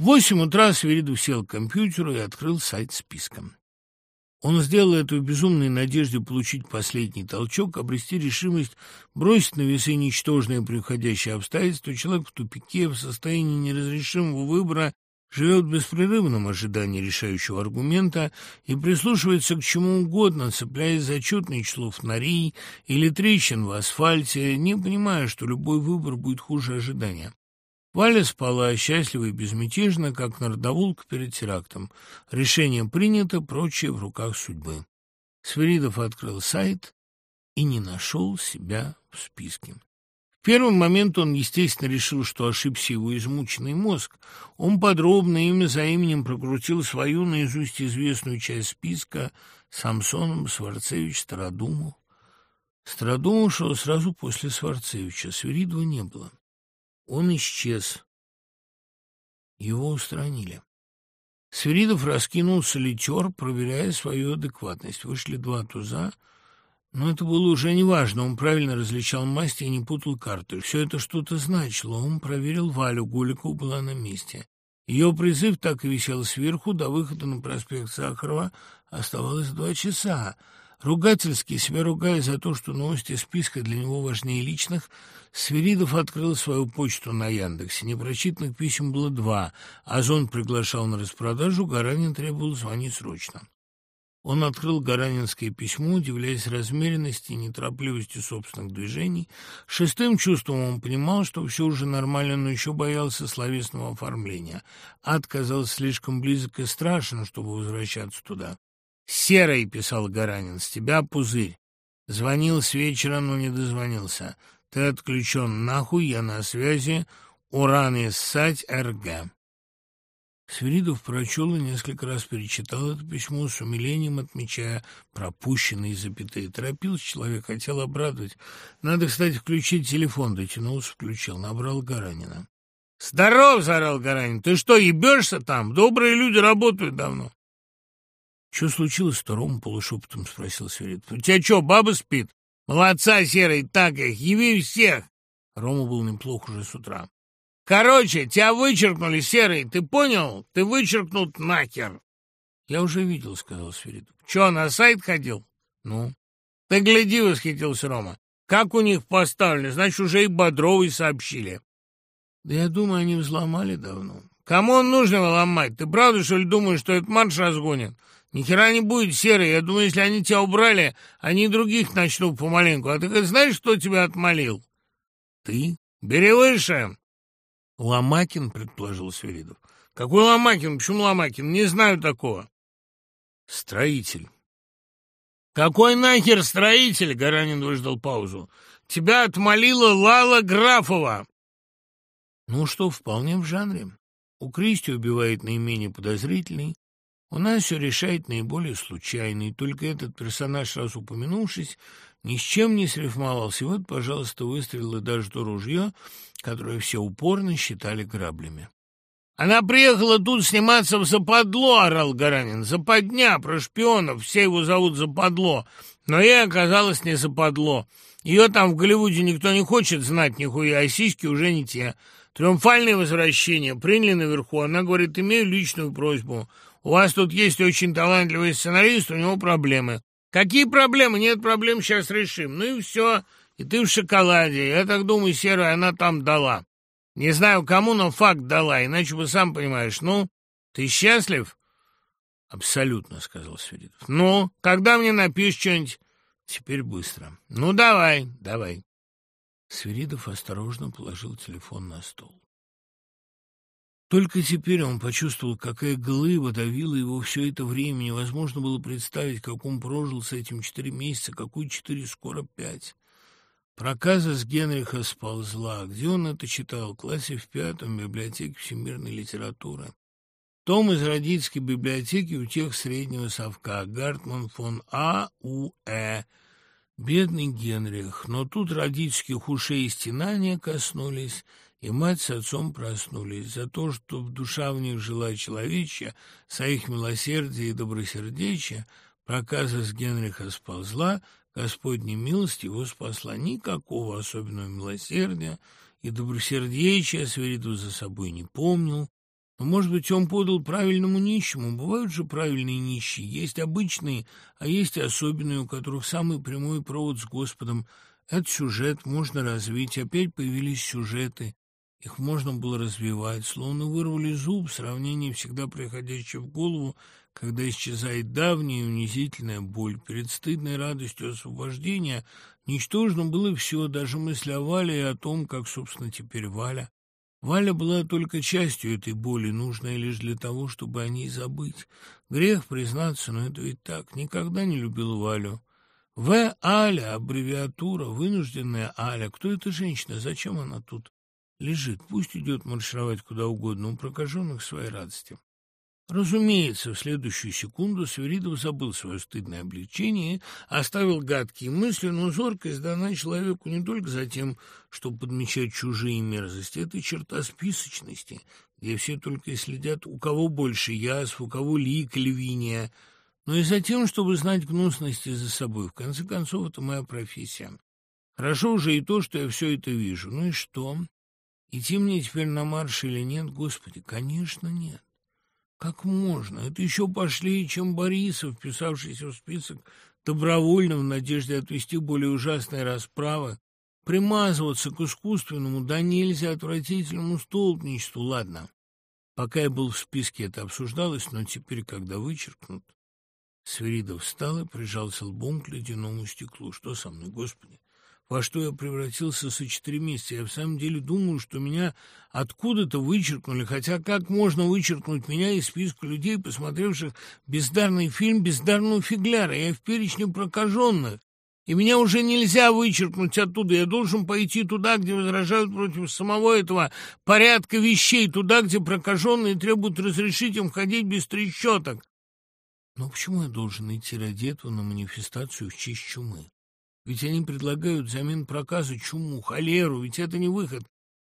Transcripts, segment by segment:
В восемь утра Свиридов сел к компьютеру и открыл сайт списком. Он сделал это в безумной надежде получить последний толчок, обрести решимость бросить на весы ничтожные приходящие обстоятельства. Человек в тупике, в состоянии неразрешимого выбора, живет в беспрерывном ожидании решающего аргумента и прислушивается к чему угодно, цепляясь за чудное число фонарей или трещин в асфальте, не понимая, что любой выбор будет хуже ожидания. Валя спала счастливо и безмятежно, как народоволк перед терактом. Решение принято, прочее в руках судьбы. Сверидов открыл сайт и не нашел себя в списке. В первый момент он, естественно, решил, что ошибся его измученный мозг. Он подробно, имя за именем, прокрутил свою наизусть известную часть списка Самсоном, Сварцевич, Стародумов. Стародумов шел сразу после Сварцевича, Сверидова не было. Он исчез. Его устранили. Свиридов раскинулся литер, проверяя свою адекватность. Вышли два туза, но это было уже неважно. Он правильно различал масти и не путал карты. Все это что-то значило. Он проверил Валю. Гуликова была на месте. Ее призыв так и висел сверху. До выхода на проспект Сахарова оставалось два часа. Ругательски себя ругая за то, что новости списка для него важнее личных, Свиридов открыл свою почту на Яндексе. Непрочитанных писем было два. Озон приглашал на распродажу, Гаранин требовал звонить срочно. Он открыл гаранинское письмо, удивляясь размеренности и неторопливости собственных движений. Шестым чувством он понимал, что все уже нормально, но еще боялся словесного оформления. Ад казался слишком близок и страшен, чтобы возвращаться туда. «Серый», — писал Гаранин, — «с тебя пузырь. Звонил с вечера, но не дозвонился. Ты отключен нахуй, я на связи. Уран и ссать РГ». Свиридов прочел и несколько раз перечитал это письмо с умилением, отмечая пропущенные запятые. Торопился человек, хотел обрадовать. Надо, кстати, включить телефон. Дотянулся, включил. Набрал Гаранина. «Здоров!» — заорал Гаранин. «Ты что, ебешься там? Добрые люди работают давно». «Что случилось-то?» — Рома полушепотом спросил Сверидов. «У тебя что, баба спит? Молодца, Серый, так их, яви всех!» Рома был неплох уже с утра. «Короче, тебя вычеркнули, Серый, ты понял? Ты вычеркнут нахер!» «Я уже видел», — сказал Сверидов. «Че, на сайт ходил?» «Ну?» «Ты гляди», — восхитился Рома. «Как у них поставлено? Значит, уже и Бодровой сообщили». «Да я думаю, они взломали давно». «Кому он нужно ломать? Ты правда, что ли, думаешь, что этот марш разгонит? Ни хера не будет, Серый. Я думаю, если они тебя убрали, они других начнут помаленьку. А ты знаешь, кто тебя отмолил? Ты? Бери выше. Ломакин, предположил Свиридов. Какой Ломакин? Почему Ломакин? Не знаю такого. Строитель. Какой нахер строитель? Гаранин выждал паузу. Тебя отмолила Лала Графова. Ну что, вполне в жанре. У Кристи убивает наименее подозрительный, у нас все решает наиболее случайный, только этот персонаж, раз упомянувшись, ни с чем не срифмовался. Вот, пожалуйста, выстрелило даже то ружье, которое все упорно считали граблями. «Она приехала тут сниматься в западло!» — орал Гаранин. «Западня, про шпионов, все его зовут Западло. Но ей оказалось не Западло. Ее там в Голливуде никто не хочет знать нихуя, а сиськи уже не те. Триумфальное возвращение. Приняли наверху. Она говорит, имею личную просьбу. У вас тут есть очень талантливый сценарист, у него проблемы. Какие проблемы? Нет проблем, сейчас решим. Ну и все. И ты в шоколаде. Я так думаю, серая она там дала. Не знаю кому, но факт дала, иначе бы сам понимаешь. Ну, ты счастлив? Абсолютно, сказал Сверидов. Ну, когда мне напишешь что-нибудь? Теперь быстро. Ну, давай, давай. Свиридов осторожно положил телефон на стол. Только теперь он почувствовал, какая глыба давила его все это время. Невозможно было представить, как он прожил с этим четыре месяца, какой четыре, скоро пять. Проказа с Генриха сползла. Где он это читал? В классе в пятом, в библиотеке всемирной литературы. Том из родительской библиотеки у тех среднего совка. Гартман фон А. У. Э. Бедный Генрих. Но тут родительских ушей и стенания коснулись — и мать с отцом проснулись за то, что душа в них жила человечья, своих милосердия и добросердечия, проказа с Генриха сползла, Господня милость его спасла. Никакого особенного милосердия и добросердечия Сверидов за собой не помнил, Но, может быть, он подал правильному нищему. Бывают же правильные нищие. Есть обычные, а есть особенные, у которых самый прямой провод с Господом. Этот сюжет можно развить. Опять появились сюжеты. Их можно было развивать, словно вырвали зуб, сравнение, всегда приходящее в голову, когда исчезает давняя унизительная боль. Перед стыдной радостью освобождения ничтожно было все, даже мысль о Вале и о том, как, собственно, теперь Валя. Валя была только частью этой боли, нужной лишь для того, чтобы о ней забыть. Грех признаться, но это ведь так. Никогда не любил Валю. В. Аля, аббревиатура, вынужденная Аля. Кто эта женщина? Зачем она тут? Лежит. Пусть идет маршировать куда угодно, у прокаженных своей радости. Разумеется, в следующую секунду Сверидов забыл свое стыдное облегчение, оставил гадкие мысли, но зоркость дана человеку не только за тем, чтобы подмечать чужие мерзости, это черта списочности, где все только и следят, у кого больше язв, у кого лик, львиния, но и за тем, чтобы знать гнусности за собой. В конце концов, это моя профессия. Хорошо уже и то, что я все это вижу. Ну и что? Идти мне теперь на марш или нет? Господи, конечно, нет. Как можно? Это еще пошлее, чем Борисов, вписавшийся в список добровольно в надежде отвести более ужасные расправы, примазываться к искусственному, да нельзя отвратительному столбничеству. Ладно, пока я был в списке, это обсуждалось, но теперь, когда вычеркнут... Свиридов встал и прижался лбом к ледяному стеклу. Что со мной, Господи? Во что я превратился за четыре месяца. Я в самом деле думаю, что меня откуда-то вычеркнули, хотя как можно вычеркнуть меня из списка людей, посмотревших бездарный фильм «Бездарного фигляра»? Я в перечне прокаженных. И меня уже нельзя вычеркнуть оттуда. Я должен пойти туда, где возражают против самого этого порядка вещей, туда, где прокаженные требуют разрешить им ходить без трещоток. Но почему я должен идти ради этого на манифестацию в честь чумы? Ведь они предлагают взамен проказа чуму, холеру, ведь это не выход.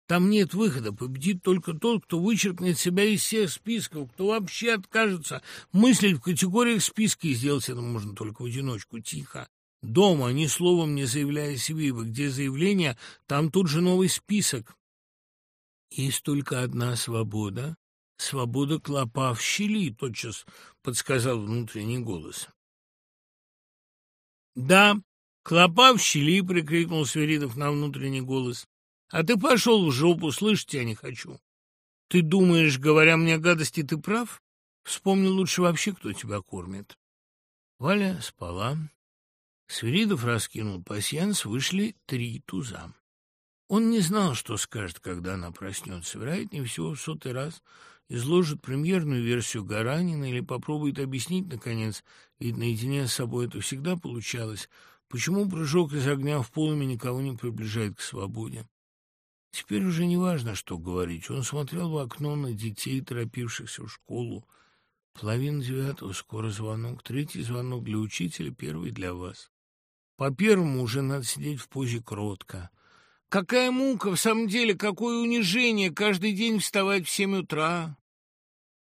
Там нет выхода, победит только тот, кто вычеркнет себя из всех списков, кто вообще откажется мыслить в категориях списка, и сделать это можно только в одиночку, тихо. Дома, ни словом не заявляя себе, ибо где заявление, там тут же новый список. Есть только одна свобода — свобода клопа в щели, тотчас подсказал внутренний голос. Да, «Клопа в щели!» — прикрикнул Сверидов на внутренний голос. «А ты пошел в жопу, слышать тебя не хочу. Ты думаешь, говоря мне гадости, ты прав? Вспомни лучше вообще, кто тебя кормит». Валя спала. Сверидов раскинул пасьянс, вышли три туза. Он не знал, что скажет, когда она проснется. Вероятнее всего, в сотый раз изложит премьерную версию Гаранина или попробует объяснить, наконец, ведь наедине с собой это всегда получалось, Почему прыжок из огня в полами никого не приближает к свободе? Теперь уже не важно, что говорить. Он смотрел в окно на детей, торопившихся в школу. Половина девятого, скоро звонок. Третий звонок для учителя, первый для вас. По первому уже надо сидеть в позе кротко. Какая мука, в самом деле, какое унижение, каждый день вставать в семь утра.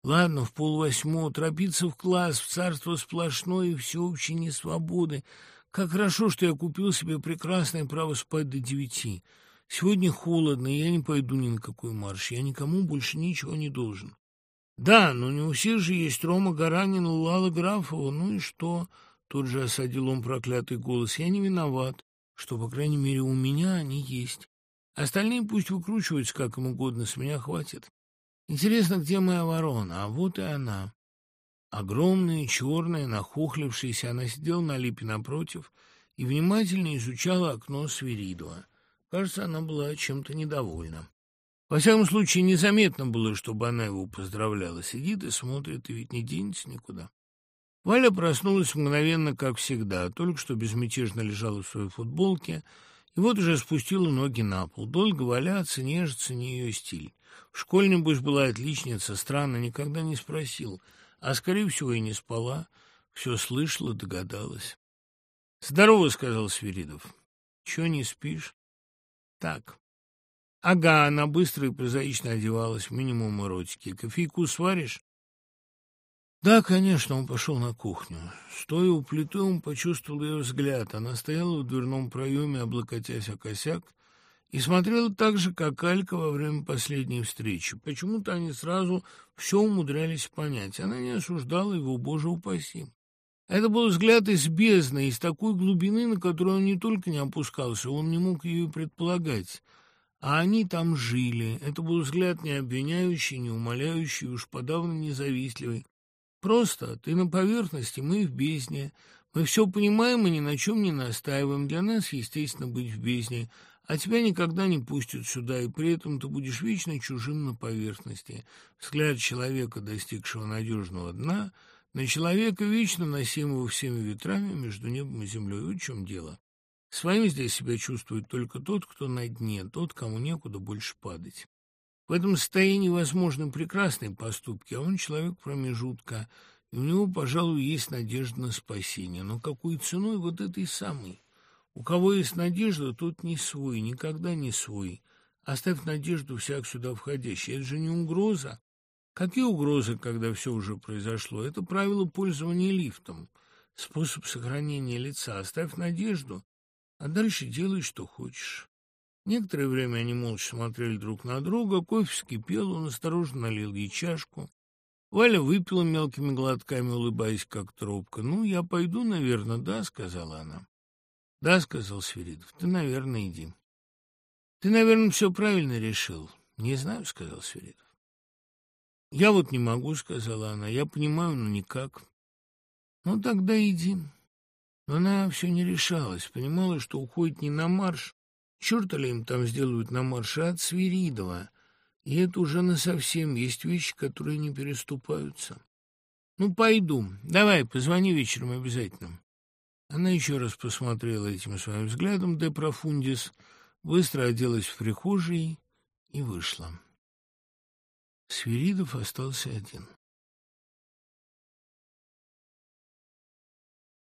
Ладно, в полвосьмого, торопиться в класс, в царство сплошное и всеобщей несвободы — как хорошо, что я купил себе прекрасное право спать до девяти. Сегодня холодно, и я не пойду ни на какой марш. Я никому больше ничего не должен. Да, но не у всех же есть Рома Гаранин и Лала Графова. Ну и что? Тут же осадил он проклятый голос. Я не виноват, что, по крайней мере, у меня они есть. Остальные пусть выкручиваются как им угодно, с меня хватит. Интересно, где моя ворона? А вот и она. Огромная, черная, нахохлившаяся, она сидела на липе напротив и внимательно изучала окно Свиридова. Кажется, она была чем-то недовольна. Во всяком случае, незаметно было, чтобы она его поздравляла. Сидит и смотрит, и ведь не денется никуда. Валя проснулась мгновенно, как всегда, только что безмятежно лежала в своей футболке, и вот уже спустила ноги на пол. Долго валяться, нежиться, не ее стиль. В школе, небось, была отличница, странно, никогда не спросил — а, скорее всего, и не спала, все слышала, догадалась. «Здорово», — сказал Свиридов. «Чего не спишь?» «Так». «Ага, она быстро и прозаично одевалась, минимум эротики. Кофейку сваришь?» Да, конечно, он пошел на кухню. Стоя у плиты, он почувствовал ее взгляд. Она стояла в дверном проеме, облокотясь о косяк, и смотрела так же, как Алька во время последней встречи. Почему-то они сразу все умудрялись понять. Она не осуждала его, боже упаси. Это был взгляд из бездны, из такой глубины, на которую он не только не опускался, он не мог ее предполагать. А они там жили. Это был взгляд не обвиняющий, не умоляющий, уж подавно независтливый. Просто ты на поверхности, мы в бездне. Мы все понимаем и ни на чем не настаиваем. Для нас, естественно, быть в бездне. А тебя никогда не пустят сюда, и при этом ты будешь вечно чужим на поверхности. Взгляд человека, достигшего надежного дна, на человека, вечно носимого всеми ветрами между небом и землей. Вот в чем дело. Своим здесь себя чувствует только тот, кто на дне, тот, кому некуда больше падать. В этом состоянии возможны прекрасные поступки, а он человек промежутка, и у него, пожалуй, есть надежда на спасение. Но какой ценой вот этой самой? У кого есть надежда, тот не свой, никогда не свой. Оставь надежду всяк сюда входящий. Это же не угроза. Какие угрозы, когда все уже произошло? Это правило пользования лифтом, способ сохранения лица. Оставь надежду, а дальше делай, что хочешь. Некоторое время они молча смотрели друг на друга, кофе вскипел, он осторожно налил ей чашку. Валя выпила мелкими глотками, улыбаясь, как трубка. «Ну, я пойду, наверное, да», — сказала она. — Да, — сказал Свиридов, — ты, наверное, иди. — Ты, наверное, все правильно решил. — Не знаю, — сказал Свиридов. — Я вот не могу, — сказала она. — Я понимаю, но никак. — Ну, тогда иди. Но она все не решалась, понимала, что уходит не на марш. Черта ли им там сделают на марше, от Свиридова. И это уже насовсем. Есть вещи, которые не переступаются. — Ну, пойду. Давай, позвони вечером обязательно. Она еще раз посмотрела этим своим взглядом де профундис, быстро оделась в прихожей и вышла. Свиридов остался один.